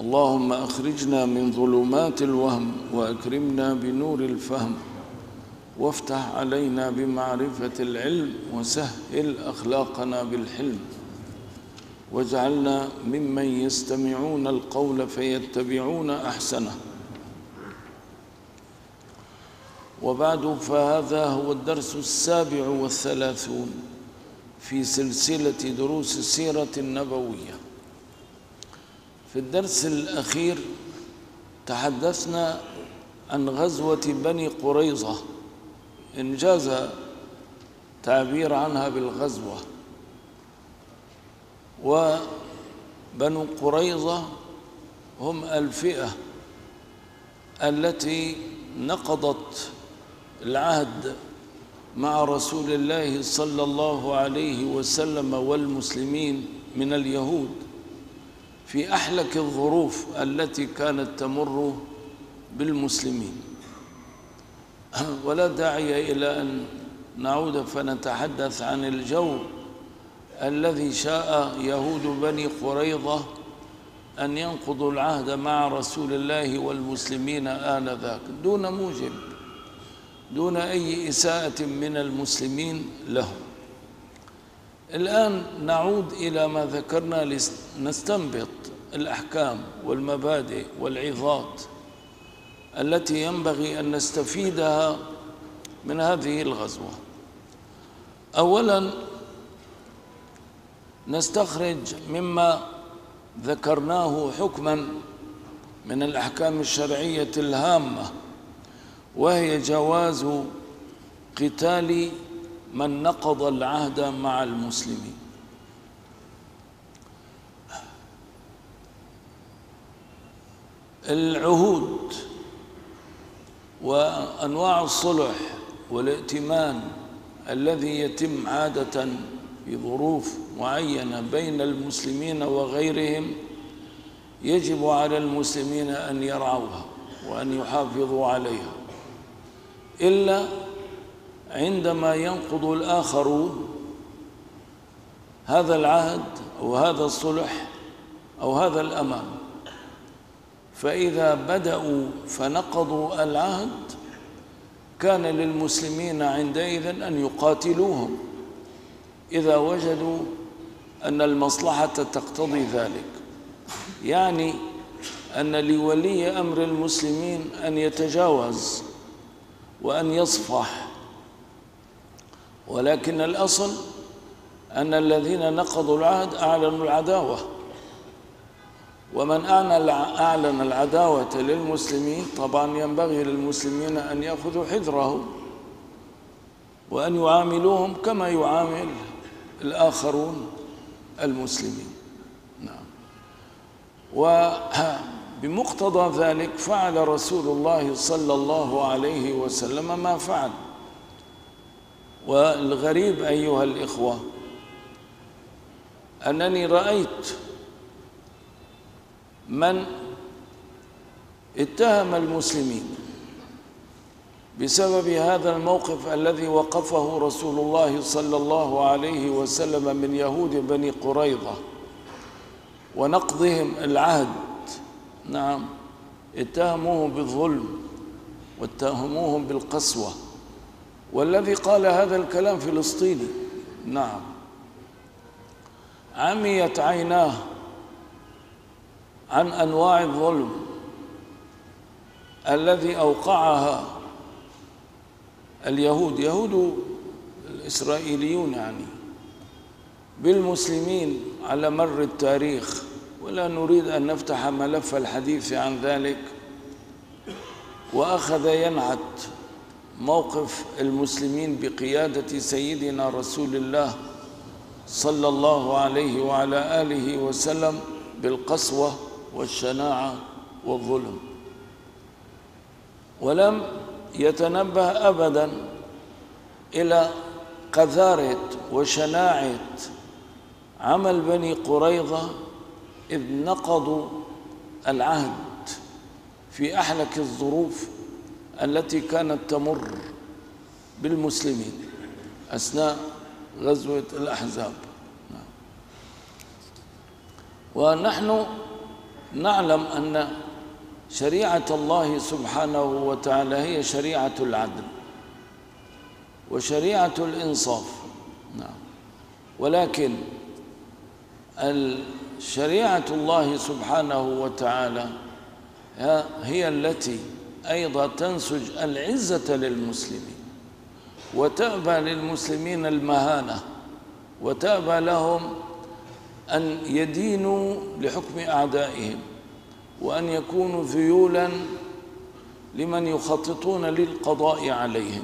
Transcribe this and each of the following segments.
اللهم أخرجنا من ظلمات الوهم وأكرمنا بنور الفهم وافتح علينا بمعرفة العلم وسهل أخلاقنا بالحلم واجعلنا ممن يستمعون القول فيتبعون أحسنه. وبعد فهذا هو الدرس السابع والثلاثون في سلسلة دروس السيرة النبوية. في الدرس الأخير تحدثنا عن غزوة بني قريظة. إنجاز تعبير عنها بالغزوة. وبنو قريظة هم الفئة التي نقضت العهد مع رسول الله صلى الله عليه وسلم والمسلمين من اليهود. في أحلك الظروف التي كانت تمر بالمسلمين. ولا داعي إلى أن نعود فنتحدث عن الجو الذي شاء يهود بني قريظة أن ينقضوا العهد مع رسول الله والمسلمين آنذاك. دون موجب دون أي إساءة من المسلمين لهم. الآن نعود إلى ما ذكرنا لنستنبط الأحكام والمبادئ والعظات التي ينبغي أن نستفيدها من هذه الغزوة. أولاً نستخرج مما ذكرناه حكما من الأحكام الشرعية الهامة وهي جواز قتال من نقض العهد مع المسلمين. العهود وأنواع الصلح والائتمان الذي يتم عادة في ظروف معينة بين المسلمين وغيرهم يجب على المسلمين أن يرعوها وأن يحافظوا عليها. إلا عندما ينقض الآخرون هذا العهد أو هذا الصلح أو هذا الأمان فإذا بدأوا فنقضوا العهد كان للمسلمين عندئذ أن يقاتلوهم إذا وجدوا أن المصلحة تقتضي ذلك. يعني أن لولي أمر المسلمين أن يتجاوز وأن يصفح ولكن الأصل أن الذين نقضوا العهد أعلنوا العداوة. ومن أعلن العداوة للمسلمين طبعا ينبغي للمسلمين أن يأخذوا حذرهم وأن يعاملوهم كما يعامل الآخرون المسلمين. نعم. وبمقتضى ذلك فعل رسول الله صلى الله عليه وسلم ما فعل. والغريب أيها الإخوة أنني رأيت من اتهم المسلمين بسبب هذا الموقف الذي وقفه رسول الله صلى الله عليه وسلم من يهود بني قريظة ونقضهم العهد. نعم اتهموه بالظلم واتهموهم بالقسوة. والذي قال هذا الكلام فلسطيني. نعم. عميت عيناه عن أنواع الظلم الذي أوقعها اليهود يهود الإسرائيليون يعني بالمسلمين على مر التاريخ. ولا نريد أن نفتح ملف الحديث عن ذلك. وأخذ ينعت موقف المسلمين بقيادة سيدنا رسول الله صلى الله عليه وعلى آله وسلم بالقسوة والشناعة والظلم. ولم يتنبه ابدا إلى قذارة وشناعة عمل بني قريظة إذ نقضوا العهد في أحلك الظروف التي كانت تمر بالمسلمين أثناء غزوة الأحزاب. ونحن نعلم أن شريعة الله سبحانه وتعالى هي شريعة العدل وشريعة الإنصاف. نعم. ولكن شريعه الله سبحانه وتعالى هي التي أيضا تنسج العزة للمسلمين وتأبى للمسلمين المهانة وتأبى لهم أن يدينوا لحكم أعدائهم وأن يكونوا ذيولا لمن يخططون للقضاء عليهم.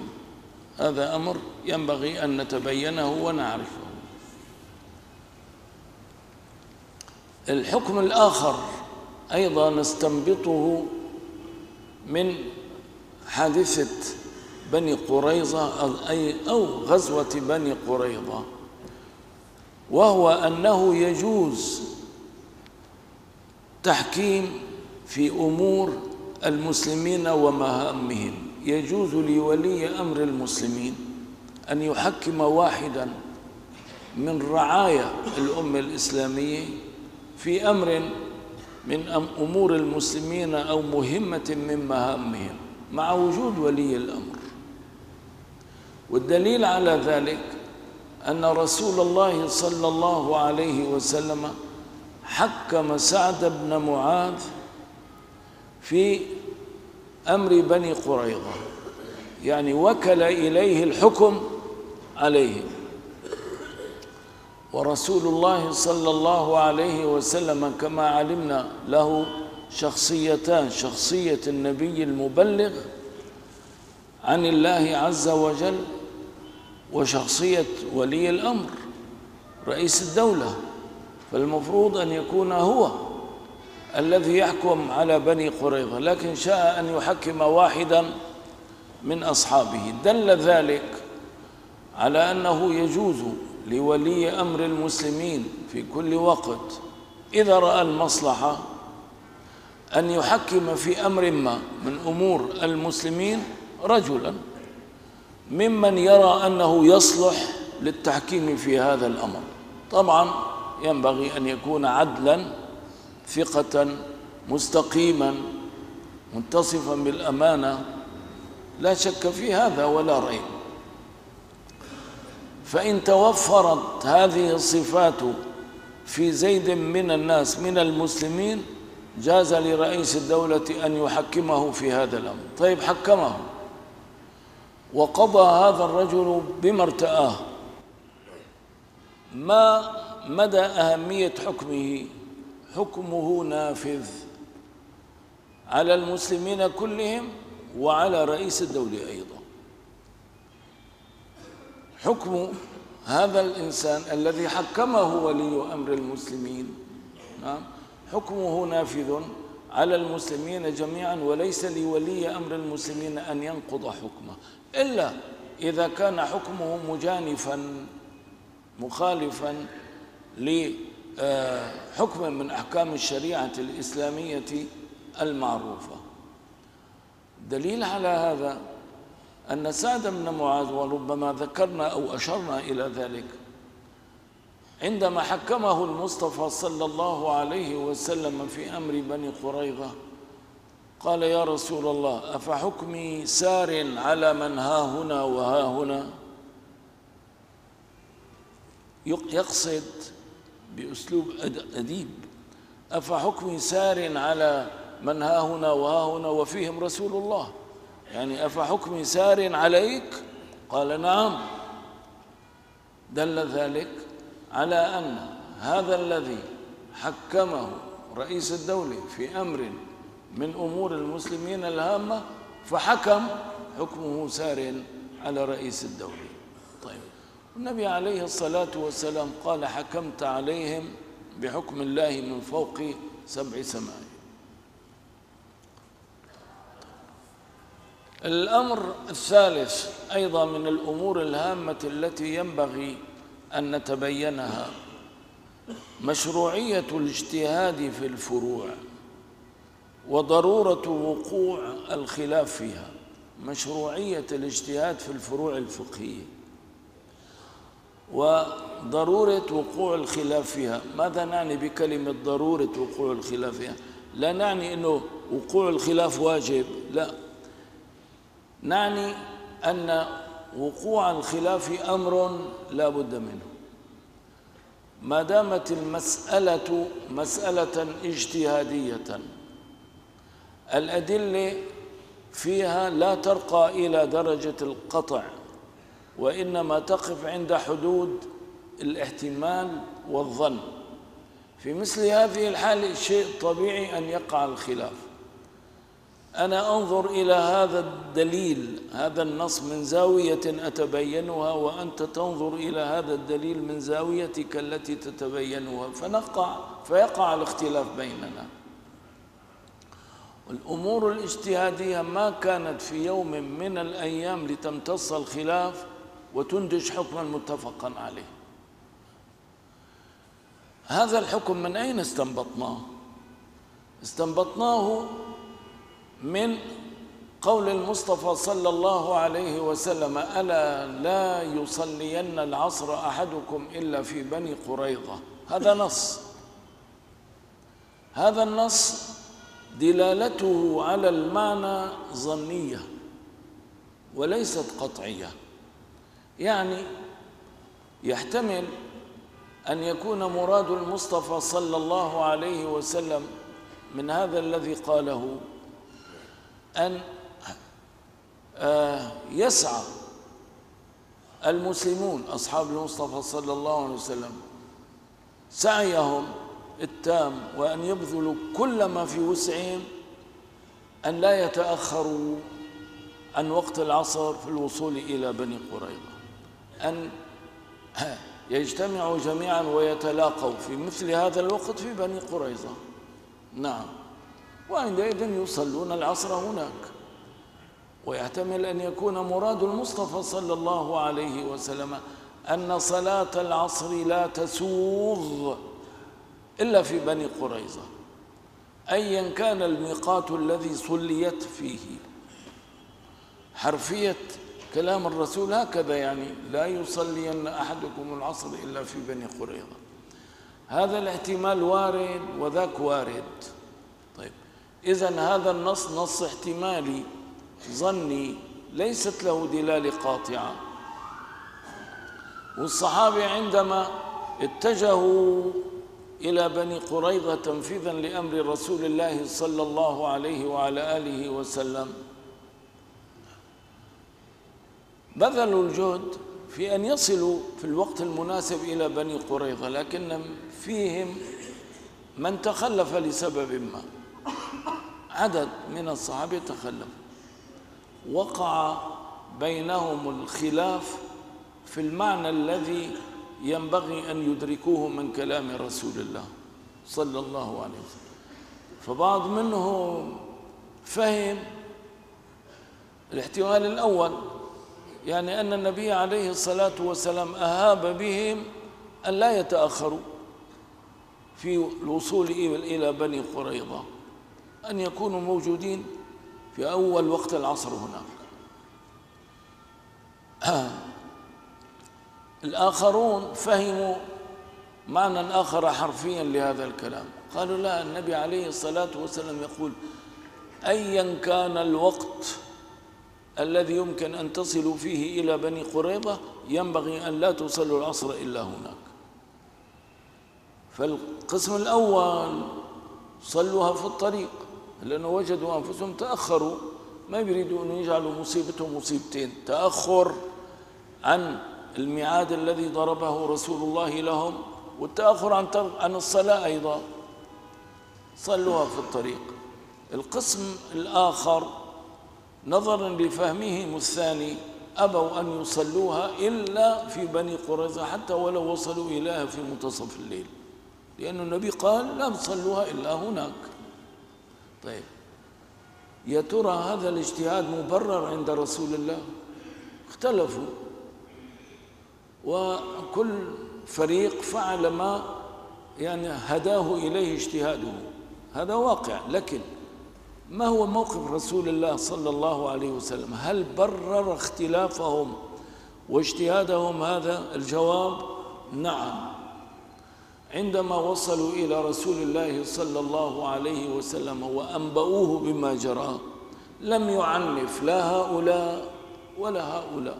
هذا أمر ينبغي أن نتبينه ونعرفه. الحكم الآخر أيضا نستنبطه من حادثة بني قريظة أي أو غزوة بني قريظة. وهو أنه يجوز تحكيم في أمور المسلمين ومهامهم. يجوز لولي أمر المسلمين أن يحكم واحدا من رعايا الأمة الإسلامية في أمر من أمور المسلمين أو مهمة من مهامهم مع وجود ولي الأمر. والدليل على ذلك أن رسول الله صلى الله عليه وسلم حكم سعد بن معاذ في أمر بني قريظة يعني وكل إليه الحكم عليهم. ورسول الله صلى الله عليه وسلم كما علمنا له شخصيتان شخصية النبي المبلغ عن الله عز وجل وشخصية ولي الأمر رئيس الدولة. فالمفروض أن يكون هو الذي يحكم على بني قريظة لكن شاء أن يحكم واحدا من أصحابه. دل ذلك على أنه يجوز لولي أمر المسلمين في كل وقت. إذا رأى المصلحة أن يحكم في أمر ما من أمور المسلمين رجلا ممن يرى أنه يصلح للتحكيم في هذا الأمر. طبعا ينبغي أن يكون عدلا ثقة مستقيما متصفا بالأمانة. لا شك في هذا ولا ريب. فإن توفرت هذه الصفات في زيد من الناس من المسلمين جاز لرئيس الدولة أن يحكمه في هذا الأمر. طيب حكمه. وقضى هذا الرجل بما ارتآه. ما مدى أهمية حكمه؟ حكمه نافذ. على المسلمين كلهم وعلى رئيس الدولة أيضا. حكم هذا الإنسان الذي حكمه ولي أمر المسلمين. نعم. حكمه نافذ على المسلمين جميعا وليس لولي أمر المسلمين أن ينقض حكمه. إلا إذا كان حكمه مجانفا مخالفا لحكم من أحكام الشريعة الإسلامية المعروفة. دليل على هذا أن سعد بن معاذ وربما ذكرنا أو أشرنا إلى ذلك. عندما حكمه المصطفى صلى الله عليه وسلم في أمر بني قريظة قال يا رسول الله أفحكمي سار على من ها هنا وها هنا؟ يقصد بأسلوب أد- أديب أفحكمي سار على من ها هنا وها هنا وفيهم رسول الله. يعني أفحكمي سار عليك؟ قال نعم. دل ذلك على أن هذا الذي حكمه رئيس الدولة في أمر من أمور المسلمين الهامة فحكم حكمه سار على رئيس الدولة. طيب. النبي عليه الصلاة والسلام قال حكمت عليهم بحكم الله من فوق سبع سماء. الأمر الثالث أيضا من الأمور الهامة التي ينبغي أن نتبينها مشروعية الاجتهاد في الفروع وضرورة وقوع الخلاف فيها مشروعية الاجتهاد في الفروع الفقهية وضرورة وقوع الخلاف فيها. ماذا نعني بكلمة ضرورة وقوع الخلاف فيها؟ لا نعني أنه وقوع الخلاف واجب لا. نعني أن وقوع الخلاف أمر لا بد منه. ما دامت المسألة مسألة اجتهادية الأدلة فيها لا ترقى إلى درجة القطع وإنما تقف عند حدود الاحتمال والظن. في مثل هذه الحالة شيء طبيعي أن يقع الخلاف. أنا أنظر إلى هذا الدليل هذا النص من زاوية أتبينها وأنت تنظر إلى هذا الدليل من زاويتك التي تتبينها. فنقع فيقع الاختلاف بيننا. الأمور الاجتهادية ما كانت في يوم من الأيام لتمتص الخلاف وتنتج حكما متفقا عليه. هذا الحكم من أين استنبطناه؟ استنبطناه من قول المصطفى صلى الله عليه وسلم ألا لا يصلين العصر أحدكم إلا في بني قريظة. هذا نص. هذا النص دلالته على المعنى ظنية وليست قطعية. يعني يحتمل أن يكون مراد المصطفى صلى الله عليه وسلم من هذا الذي قاله أن آه، يسعى المسلمون أصحاب المصطفى صلى الله عليه وسلم سعيهم التام وأن يبذلوا كل ما في وسعهم أن لا يتأخروا عن وقت العصر في الوصول إلى بني قريظة. أن يجتمعوا جميعا ويتلاقوا في مثل هذا الوقت في بني قريظة. نعم. وعندئذ يصلون العصر هناك. ويحتمل أن يكون مراد المصطفى صلى الله عليه وسلم أن صلاة العصر لا تسوغ إلا في بني قريظة. أيا كان الميقات الذي صليت فيه. حرفية كلام الرسول هكذا يعني لا يصلين أحدكم العصر إلا في بني قريظة. هذا الاحتمال وارد وذاك وارد. إذا هذا النص نص احتمالي. ظني ليست له دلالة قاطعة. والصحابة عندما اتجهوا إلى بني قريظة تنفيذا لأمر رسول الله صلى الله عليه وعلى آله وسلم بذلوا الجهد في أن يصلوا في الوقت المناسب إلى بني قريظة لكن فيهم من تخلف لسبب ما. عدد من الصحابة تخلف وقع بينهم الخلاف في المعنى الذي ينبغي أن يدركوه من كلام رسول الله صلى الله عليه وسلم. فبعض منهم فهم الاحتمال الأول يعني أن النبي عليه الصلاة والسلام أهاب بهم أن لا يتأخروا في الوصول إلى بني قريظة. أن يكونوا موجودين في أول وقت العصر هناك. الآخرون فهموا معنى آخر حرفيا لهذا الكلام. قالوا لا النبي عليه الصلاة والسلام يقول أيا كان الوقت الذي يمكن أن تصلوا فيه إلى بني قريظة ينبغي أن لا تصلوا العصر إلا هناك. فالقسم الأول صلوها في الطريق. لأنه وجدوا أنفسهم تأخروا. ما يريدوا أن يجعلوا مصيبتهم مصيبتين. تأخر عن الميعاد الذي ضربه رسول الله لهم والتأخر عن عن الصلاة أيضا. صلوها في الطريق. القسم الآخر نظرا لفهمهم الثاني أبوا أن يصلوها إلا في بني قريظة حتى ولو وصلوا إليها في منتصف الليل. لأن النبي قال لا تصلوها إلا هناك. طيب. يا ترى هذا الاجتهاد مبرر عند رسول الله؟ اختلفوا. وكل فريق فعل ما يعني هداه إليه اجتهاده. هذا واقع. لكن ما هو موقف رسول الله صلى الله عليه وسلم؟ هل برر اختلافهم واجتهادهم هذا الجواب؟ نعم. عندما وصلوا إلى رسول الله صلى الله عليه وسلم وأنبؤوه بما جرى لم يعنف لا هؤلاء ولا هؤلاء.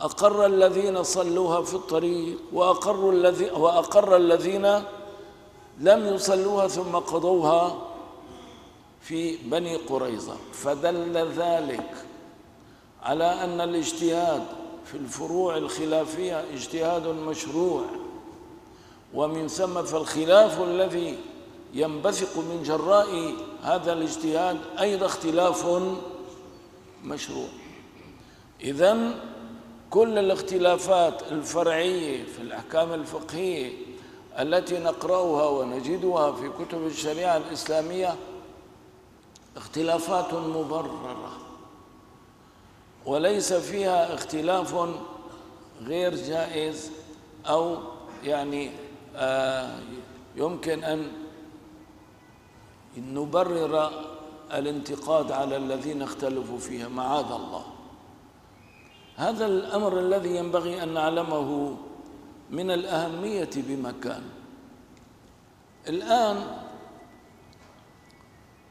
أقر الذين صلوها في الطريق وأقر, الذي وأقر الذين لم يصلوها ثم قضوها في بني قريظة. فدل ذلك على أن الاجتهاد في الفروع الخلافية اجتهاد مشروع. ومن ثم فالخلاف الذي ينبثق من جراء هذا الاجتهاد أيضا اختلاف مشروع. إذن كل الاختلافات الفرعية في الأحكام الفقهية التي نقرأها ونجدها في كتب الشريعة الإسلامية اختلافات مبررة وليس فيها اختلاف غير جائز أو يعني يمكن أن نبرر الانتقاد على الذين اختلفوا فيها معاذ الله. هذا الأمر الذي ينبغي أن نعلمه من الأهمية بمكان. الآن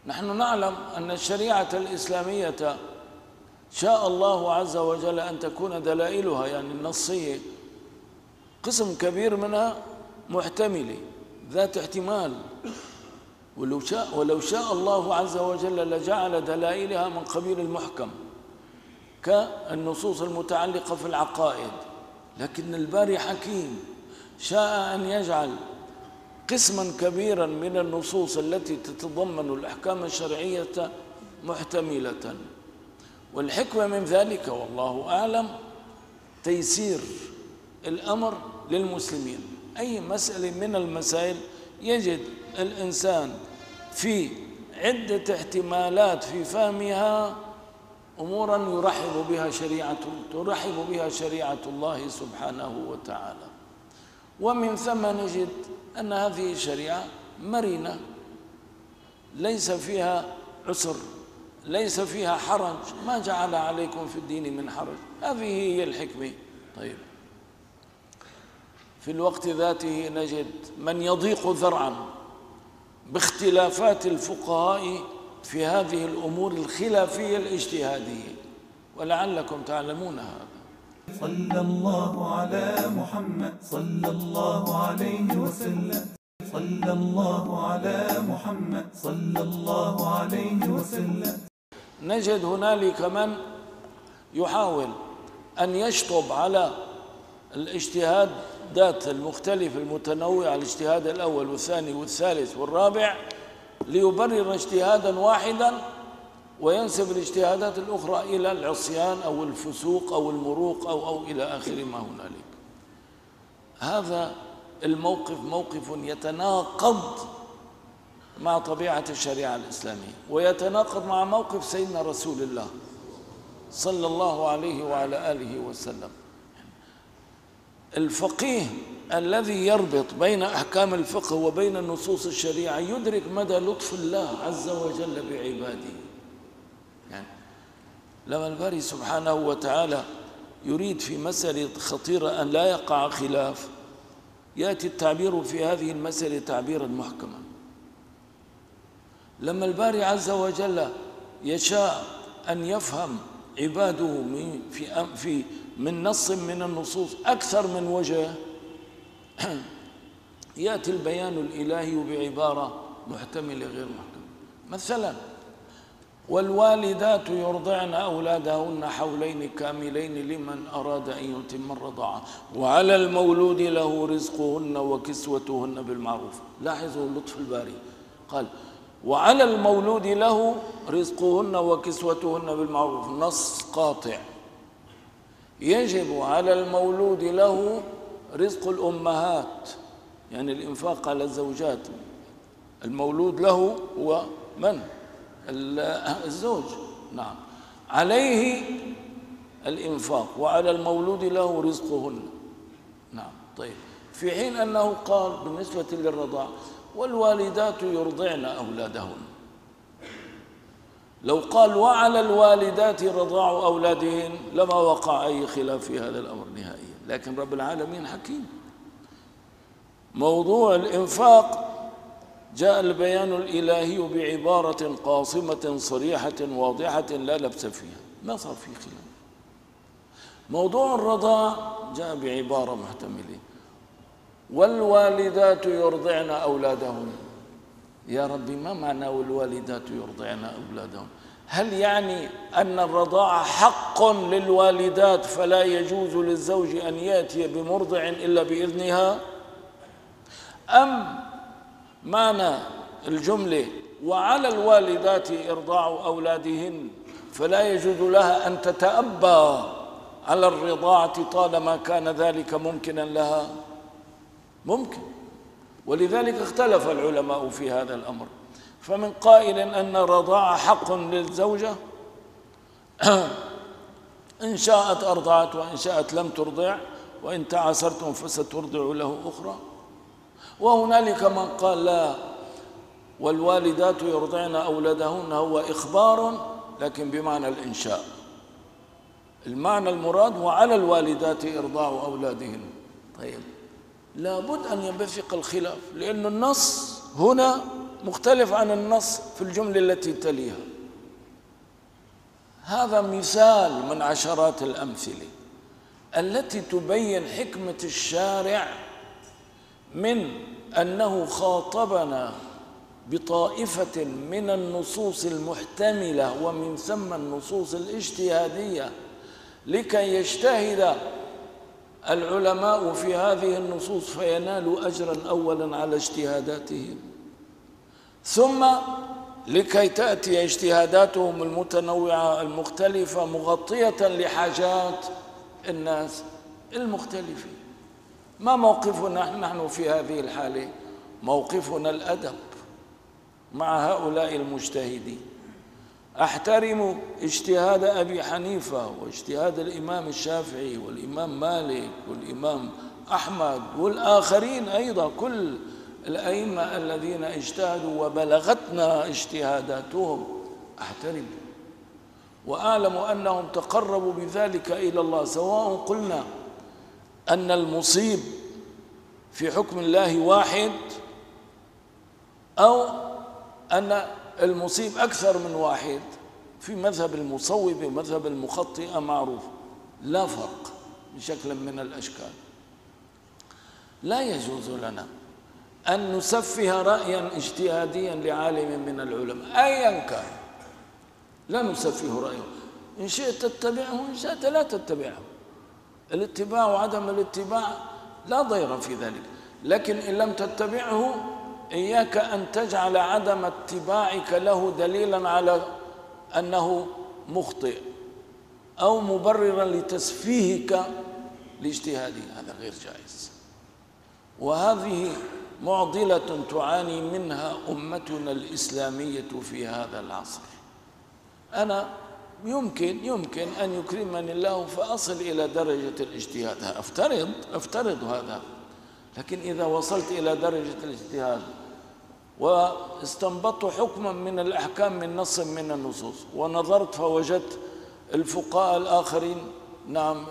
نحن نعلم أن الشريعة الإسلامية شاء الله عز وجل أن تكون دلائلها يعني النصية قسم كبير منها محتملة ذات احتمال. ولو شاء ولو شاء الله عز وجل لجعل دلائلها من قبيل المحكم كالنصوص المتعلقة في العقائد. لكن الباري حكيم شاء أن يجعل قسما كبيرا من النصوص التي تتضمن الأحكام الشرعية محتملة. والحكمة من ذلك والله أعلم تيسير الأمر للمسلمين. أي مسألة من المسائل يجد الإنسان في عدة احتمالات في فهمها أمورا يرحب بها شريعة ترحب بها شريعة الله سبحانه وتعالى. ومن ثم نجد أن هذه الشريعة مرنة ليس فيها عسر ليس فيها حرج ما جعل عليكم في الدين من حرج. هذه هي الحكمة. طيب. في الوقت ذاته نجد من يضيق ذرعا باختلافات الفقهاء في هذه الأمور الخلافية الاجتهادية ولعلكم تعلمون هذا. صلى الله على محمد صلى الله عليه وسلم. صلى الله على محمد صلى الله عليه وسلم. نجد هنالك من يحاول أن يشطب على الاجتهادات المختلفة المتنوعة الاجتهاد الأول والثاني والثالث والرابع ليبرر اجتهادا واحدا وينسب الاجتهادات الأخرى إلى العصيان أو الفسوق أو المروق أو أو إلى آخر ما هنالك. هذا الموقف موقف يتناقض مع طبيعة الشريعة الإسلامية ويتناقض مع موقف سيدنا رسول الله صلى الله عليه وعلى آله وسلم. الفقيه الذي يربط بين أحكام الفقه وبين النصوص الشريعة يدرك مدى لطف الله عز وجل بعباده. يعني لما الباري سبحانه وتعالى يريد في مسألة خطيرة أن لا يقع خلاف يأتي التعبير في هذه المسألة تعبيرا محكما. لما الباري عز وجل يشاء أن يفهم عباده في في من نص من النصوص أكثر من وجه. يأتي البيان الإلهي بعبارة محتملة غير محتملة. مثلا والوالدات يرضعن أولادهن حولين كاملين لمن أراد أن يتم الرضاعة. وعلى المولود له رزقهن وكسوتهن بالمعروف. لاحظوا اللطف الباري. قال وعلى المولود له رزقهن وكسوتهن بالمعروف. نص قاطع. يجب على المولود له رزق الأمهات. يعني الإنفاق على الزوجات. المولود له هو من؟ الزوج. نعم. عليه الإنفاق وعلى المولود له رزقهن. نعم. طيب. في حين أنه قال بالنسبة للرضاع والوالدات يرضعن أولادهن. لو قال وعلى الوالدات رضاع أولادهن لما وقع أي خلاف في هذا الأمر نهائيا. لكن رب العالمين حكيم. موضوع الإنفاق جاء البيان الإلهي بعبارة قاصمة صريحة واضحة لا لبس فيها. ما صار في خلاف؟ موضوع الرضاع جاء بعبارة محتملة. والوالدات يرضعن أولادهن. يا ربي ما معنى والوالدات يرضعن أولادهن هل يعني أن الرضاعة حق للوالدات فلا يجوز للزوج أن يأتي بمرضع إلا بإذنها؟ أم معنى الجملة وعلى الوالدات إرضاع أولادهن فلا يجوز لها أن تتأبى على الرضاعة طالما كان ذلك ممكنا لها؟ ممكن. ولذلك اختلف العلماء في هذا الأمر. فمن قائل أن الرضاعة حق للزوجة إن شاءت أرضعت وإن شاءت لم ترضع وإن تعاسرتم فسترضع له أخرى. وهنالك من قال لا والوالدات يرضعن أولادهن هو إخبار لكن بمعنى الإنشاء. المعنى المراد وعلى الوالدات إرضاع أولادهن. طيب. لابد أن ينبثق الخلاف لأن النص هنا مختلف عن النص في الجملة التي تليها. هذا مثال من عشرات الأمثلة التي تبين حكمة الشارع من أنه خاطبنا بطائفة من النصوص المحتملة ومن ثم النصوص الاجتهادية لكي يجتهد العلماء في هذه النصوص فينالوا أجرا أولا على اجتهاداتهم. ثم لكي تأتي اجتهاداتهم المتنوعة المختلفة مغطية لحاجات الناس المختلفين ما موقفنا نحن في هذه الحالة؟ موقفنا الأدب مع هؤلاء المجتهدين. أحترم اجتهاد أبي حنيفة واجتهاد الإمام الشافعي والإمام مالك والإمام أحمد والآخرين أيضا كل الأئمة الذين اجتهدوا وبلغتنا اجتهاداتهم. أحترم. وأعلم أنهم تقربوا بذلك إلى الله سواء قلنا أن المصيب في حكم الله واحد أو أن المصيب أكثر من واحد في مذهب المصوب ومذهب المخطئة معروف. لا فرق بشكل من الأشكال. لا يجوز لنا أن نسفه رأيا اجتهاديا لعالم من العلماء. أيا كان. لا نسفه رأيه. إن شئت تتبعه إن شئت لا تتبعه. الاتباع وعدم الاتباع لا ضير في ذلك. لكن إن لم تتبعه إياك أن تجعل عدم اتباعك له دليلا على أنه مخطئ أو مبررا لتسفيهك لاجتهاده هذا غير جائز. وهذه معضلة تعاني منها أمتنا الإسلامية في هذا العصر. أنا يمكن يمكن أن يكرمني الله فأصل إلى درجة الاجتهاد. أفترض أفترض هذا. لكن إذا وصلت إلى درجة الاجتهاد واستنبطت حكما من الأحكام من نص من النصوص ونظرت فوجدت الفقهاء الآخرين نعم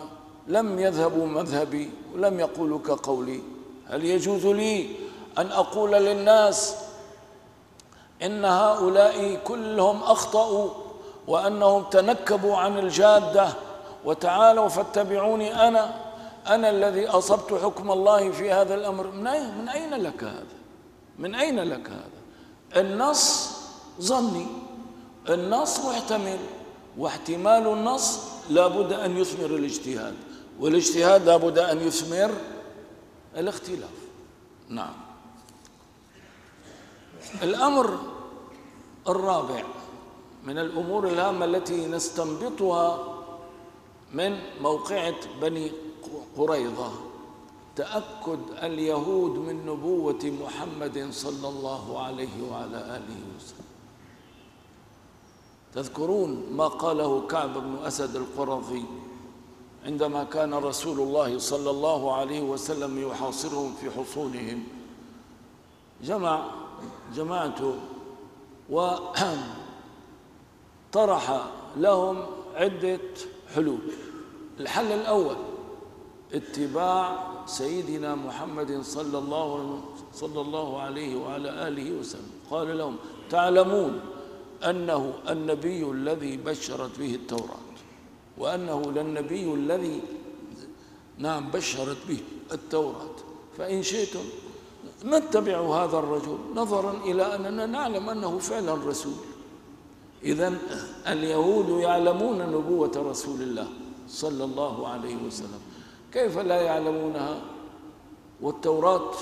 لم يذهبوا مذهبي ولم يقولوا كقولي. هل يجوز لي أن أقول للناس إن هؤلاء كلهم أخطأوا وأنهم تنكبوا عن الجادة؟ وتعالوا فاتبعوني أنا أنا الذي أصبت حكم الله في هذا الأمر. من أين, لك هذا؟ من أين لك هذا؟ النص ظني. النص محتمل. واحتمال النص لابد أن يثمر الاجتهاد والاجتهاد لابد أن يثمر الاختلاف. نعم. الأمر الرابع من الأمور الهامة التي نستنبطها من موقعة بني قريظة. تأكد اليهود من نبوة محمد صلى الله عليه وعلى آله وسلم. تذكرون ما قاله كعب بن أسد القرظي عندما كان رسول الله صلى الله عليه وسلم يحاصرهم في حصونهم. جمع جماعته وطرح لهم عدة حلول. الحل الأول اتباع سيدنا محمد صلى الله صلى الله عليه وعلى آله وسلم. قال لهم تعلمون أنه النبي الذي بشرت به التوراة وأنه للنبي الذي نعم بشرت به التوراة. فإن شئتم نتبع هذا الرجل نظرا إلى أننا نعلم أنه فعلا رسول. إذا اليهود يعلمون نبوة رسول الله صلى الله عليه وسلم. كيف لا يعلمونها؟ والتوراة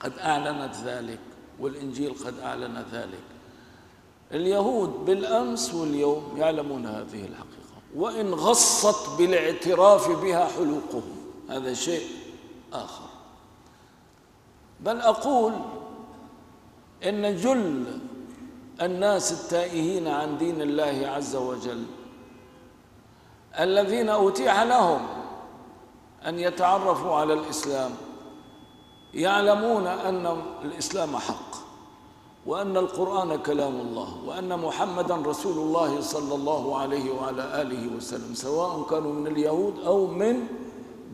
قد أعلنت ذلك والإنجيل قد أعلن ذلك. اليهود بالأمس واليوم يعلمون هذه الحقيقة وإن غصت بالاعتراف بها حلوقهم. هذا شيء آخر. بل أقول إن جل الناس التائهين عن دين الله عز وجل الذين أتيح لهم أن يتعرفوا على الإسلام. يعلمون أن الإسلام حق وأن القرآن كلام الله وأن محمدا رسول الله صلى الله عليه وعلى آله وسلم سواء كانوا من اليهود أو من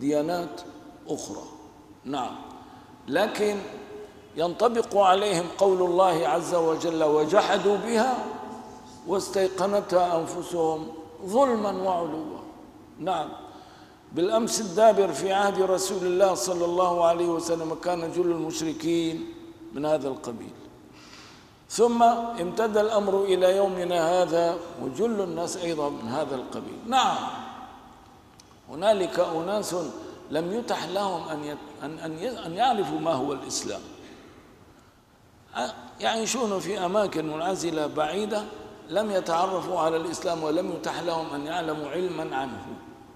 ديانات أخرى. نعم. لكن ينطبق عليهم قول الله عز وجل وجحدوا بها واستيقنتها أنفسهم ظلما وعلوا. نعم. بالأمس الدابر في عهد رسول الله صلى الله عليه وسلم كان جل المشركين من هذا القبيل. ثم امتد الأمر إلى يومنا هذا وجل الناس أيضا من هذا القبيل. نعم. هنالك أناس لم يتح لهم أن أن أن يعرفوا ما هو الإسلام. يعيشون في أماكن منعزلة بعيدة لم يتعرفوا على الإسلام ولم يتح لهم أن يعلموا علما عنه.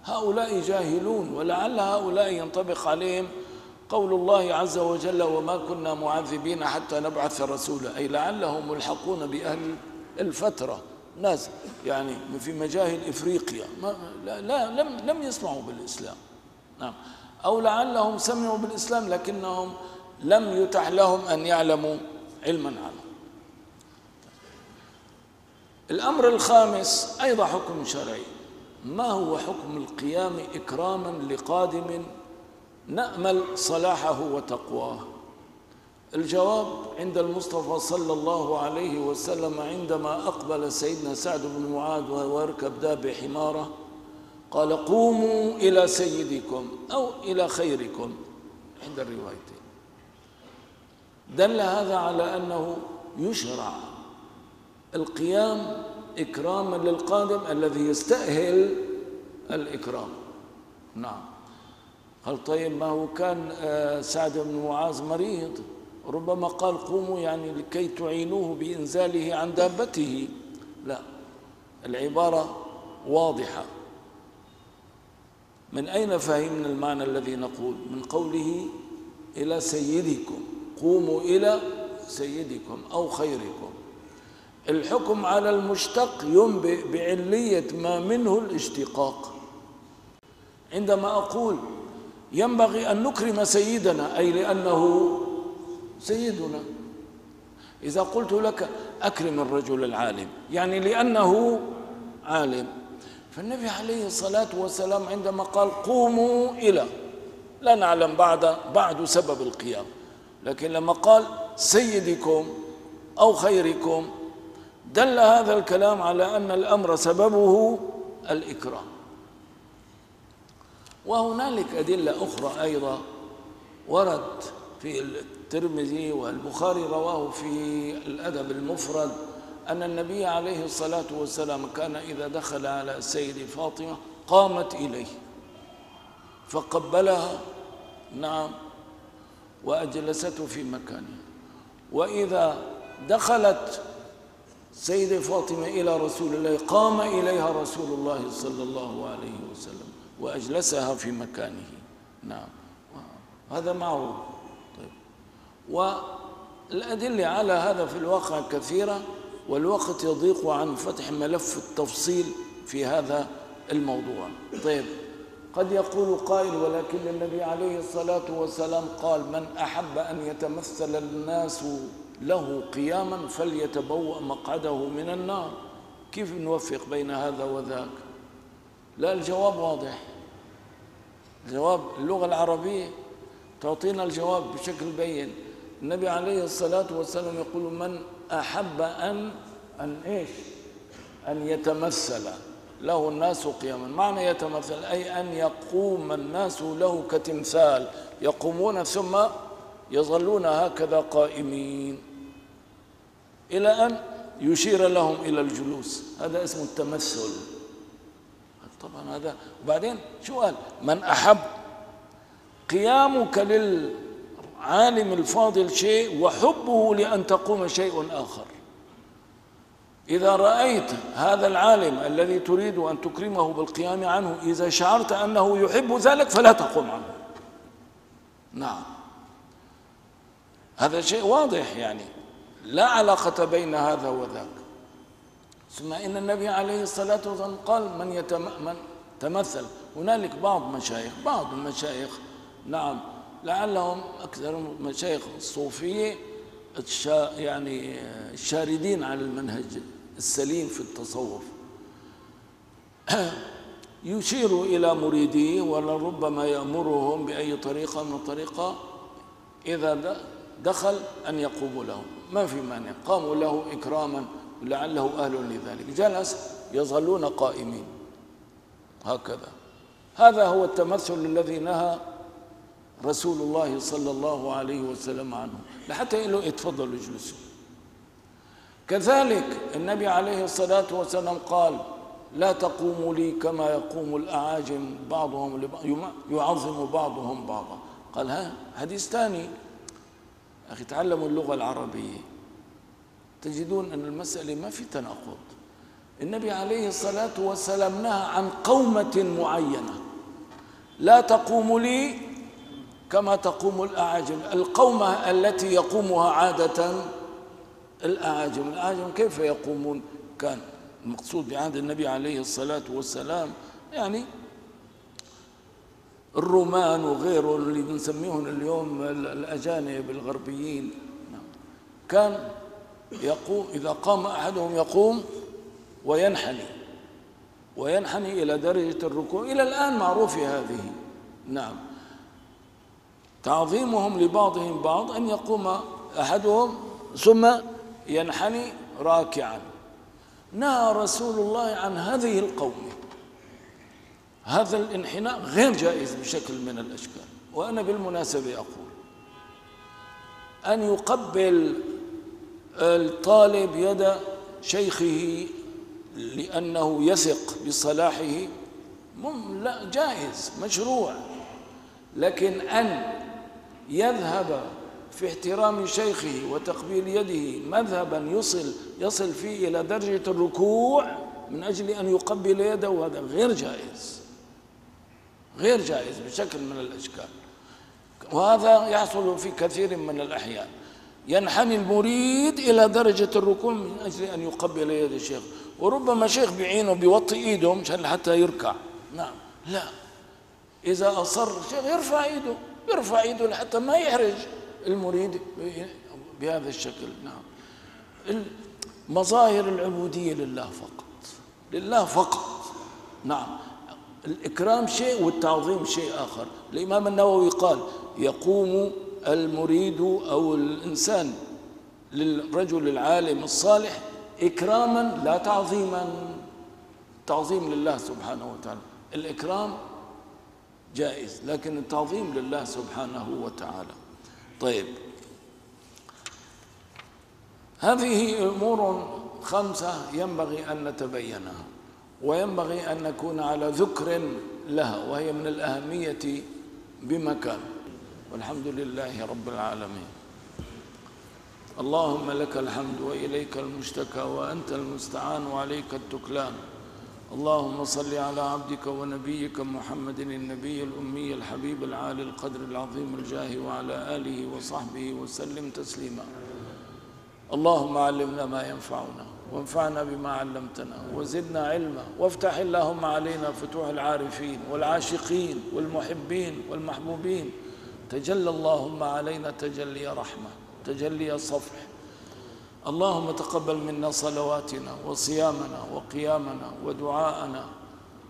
هؤلاء جاهلون ولعل هؤلاء ينطبق عليهم قول الله عز وجل وما كنا معذبين حتى نبعث رسولا. أي لعلهم ملحقون بأهل الفترة. ناس يعني في مجاهل إفريقيا. ما لا, لا لم, لم يسمعوا بالإسلام. نعم. أو لعلهم سمعوا بالإسلام لكنهم لم يتح لهم أن يعلموا علما عنه. الأمر الخامس أيضا حكم شرعي. ما هو حكم القيام إكراما لقادم نأمل صلاحه وتقواه؟ الجواب عند المصطفى صلى الله عليه وسلم عندما أقبل سيدنا سعد بن معاذ وهو يركب داب حمارة قال قوموا إلى سيدكم أو إلى خيركم عند الروايتين. دل هذا على أنه يشرع القيام إكراما للقادم الذي يستأهل الإكرام. نعم. قال طيب ما هو كان سعد بن معاذ مريض ربما قال قوموا يعني لكي تعينوه بإنزاله عن دابته. لا. العبارة واضحة. من أين فهمنا المعنى الذي نقول؟ من قوله إلى سيدكم. قوموا إلى سيدكم أو خيركم. الحكم على المشتق ينبئ بعلية ما منه الاشتقاق. عندما أقول ينبغي أن نكرم سيدنا أي لأنه سيدنا إذا قلت لك أكرم الرجل العالم يعني لأنه عالم. فالنبي عليه الصلاة والسلام عندما قال قوموا إلى لا نعلم بعد بعد سبب القيام لكن لما قال سيدكم أو خيركم دل هذا الكلام على أن الأمر سببه الإكرام. وهنالك أدلة أخرى أيضا ورد في الترمذي والبخاري رواه في الأدب المفرد أن النبي عليه الصلاة والسلام كان إذا دخل على السيد فاطمة قامت إليه فقبلها نعم وأجلسته في مكانه. وإذا دخلت سيدة فاطمة إلى رسول الله قام إليها رسول الله صلى الله عليه وسلم وأجلسها في مكانه. نعم. هذا معروف. طيب. والأدلة على هذا في الواقع كثيرة والوقت يضيق عن فتح ملف التفصيل في هذا الموضوع. طيب. قد يقول قائل ولكن النبي عليه الصلاة والسلام قال من أحب أن يتمثل الناس له قياما فليتبوأ مقعده من النار. كيف نوفق بين هذا وذاك؟ لا الجواب واضح. الجواب اللغة العربية تعطينا الجواب بشكل بين. النبي عليه الصلاة والسلام يقول من أحب أن أن إيش؟ أن يتمثل. له الناس قياما. معنى يتمثل أي أن يقوم الناس له كتمثال. يقومون ثم يظلون هكذا قائمين. إلى أن يشير لهم إلى الجلوس. هذا اسمه التمثل. طبعا هذا. وبعدين شو قال من أحب؟ قيامك للعالم الفاضل شيء وحبه لأن تقوم شيء آخر. إذا رأيت هذا العالم الذي تريد أن تكرمه بالقيام عنه إذا شعرت أنه يحب ذلك فلا تقوم عنه. نعم. هذا شيء واضح يعني. لا علاقة بين هذا وذاك. ثم إن النبي عليه الصلاة والسلام قال من, يتم من تمثل. هنالك بعض مشايخ بعض المشايخ نعم لعلهم أكثر مشايخ الصوفية يعني الشاردين على المنهج السليم في التصوف. يشير إلى مريديه ولربما يأمرهم بأي طريقة من الطريقة إذا دخل أن يقوموا له ما في مانع. قاموا له إكراما لعله أهل لذلك. جلس يظلون قائمين. هكذا. هذا هو التمثل الذي نهى رسول الله صلى الله عليه وسلم عنه. لحتى يقول له اتفضلوا اجلسوا كذلك النبي عليه الصلاة والسلام قال لا تقوموا لي كما يقوم الأعاجم بعضهم يعظم بعضهم بعضا. قال ها حديث ثاني. أخي تعلموا اللغة العربية. تجدون أن المسألة ما في تناقض. النبي عليه الصلاة والسلام نهى عن قومة معينة. لا تقوم لي كما تقوم الأعاجم. القومة التي يقومها عادة الأعاجم. الأعاجم كيف يقومون؟ كان المقصود بعهد النبي عليه الصلاة والسلام يعني الرومان وغيره اللي بنسميهم اليوم الأجانب الغربيين. نعم. كان يقوم إذا قام أحدهم يقوم وينحني. وينحني إلى درجة الركوع. إلى الآن معروفة هذه. نعم. تعظيمهم لبعضهم بعض أن يقوم أحدهم ثم ينحني راكعا. نهى رسول الله عن هذه القوم هذا الانحناء غير جائز بشكل من الأشكال وأنا بالمناسبة أقول أن يقبل الطالب يد شيخه لأنه يثق بصلاحه لا جائز مشروع لكن أن يذهب في احترام شيخه وتقبيل يده مذهبا يصل يصل فيه إلى درجة الركوع من أجل أن يقبل يده هذا غير جائز. غير جائز بشكل من الأشكال. وهذا يحصل في كثير من الأحيان. ينحني المريد إلى درجة الركوع من أجل أن يقبل يد الشيخ. وربما شيخ بعينه بيوطي إيده مشان حتى يركع. نعم. لا. إذا أصر الشيخ يرفع إيده. يرفع إيده لحتى ما يحرج المريد بهذا الشكل. نعم. مظاهر العبودية لله فقط. لله فقط. نعم. الإكرام شيء والتعظيم شيء آخر. الإمام النووي قال يقوم المريد أو الإنسان للرجل العالم الصالح إكراما لا تعظيما. تعظيم لله سبحانه وتعالى. الإكرام جائز لكن التعظيم لله سبحانه وتعالى. طيب. هذه أمور خمسة ينبغي أن نتبينها. وينبغي أن نكون على ذكر لها وهي من الأهمية بمكان. والحمد لله رب العالمين. اللهم لك الحمد وإليك المشتكى وأنت المستعان وعليك التكلان. اللهم صل على عبدك ونبيك محمد النبي الأمي الحبيب العالي القدر العظيم الجاه وعلى آله وصحبه وسلم تسليما. اللهم علمنا ما ينفعنا. وانفعنا بما علمتنا وزدنا علما. وافتح اللهم علينا فتوح العارفين والعاشقين والمحبين والمحبوبين. تجلى اللهم علينا تجلي رحمة تجلي صفح. اللهم تقبل منا صلواتنا وصيامنا وقيامنا ودعاءنا.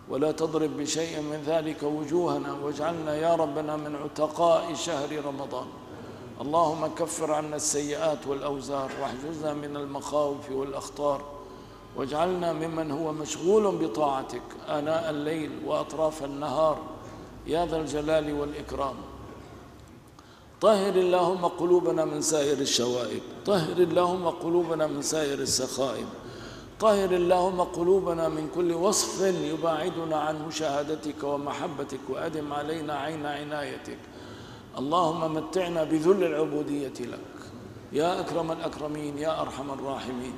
ولا تضرب بشيء من ذلك وجوهنا واجعلنا يا ربنا من عتقاء شهر رمضان. اللهم كفر عنا السيئات والأوزار واحجزنا من المخاوف والأخطار واجعلنا ممن هو مشغول بطاعتك آناء الليل وأطراف النهار. يا ذا الجلال والإكرام. طهر اللهم قلوبنا من سائر الشوائب. طهر اللهم قلوبنا من سائر السخائب. طهر اللهم قلوبنا من كل وصف يباعدنا عن مشاهدتك ومحبتك وأدم علينا عين عنايتك. اللهم متعنا بذل العبودية لك. يا أكرم الأكرمين يا أرحم الراحمين.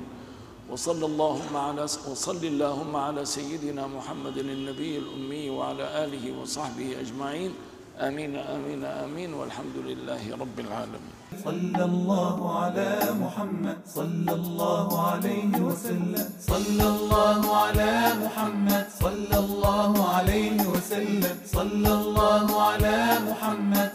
وصلى اللهم على وصل اللهم على سيدنا محمد النبي الأمي وعلى آله وصحبه أجمعين. آمين آمين آمين. والحمد لله رب العالمين. صلى الله على محمد. صلى الله عليه وسلم. صلى الله على محمد. صلى الله عليه وسلم. صلى الله على محمد.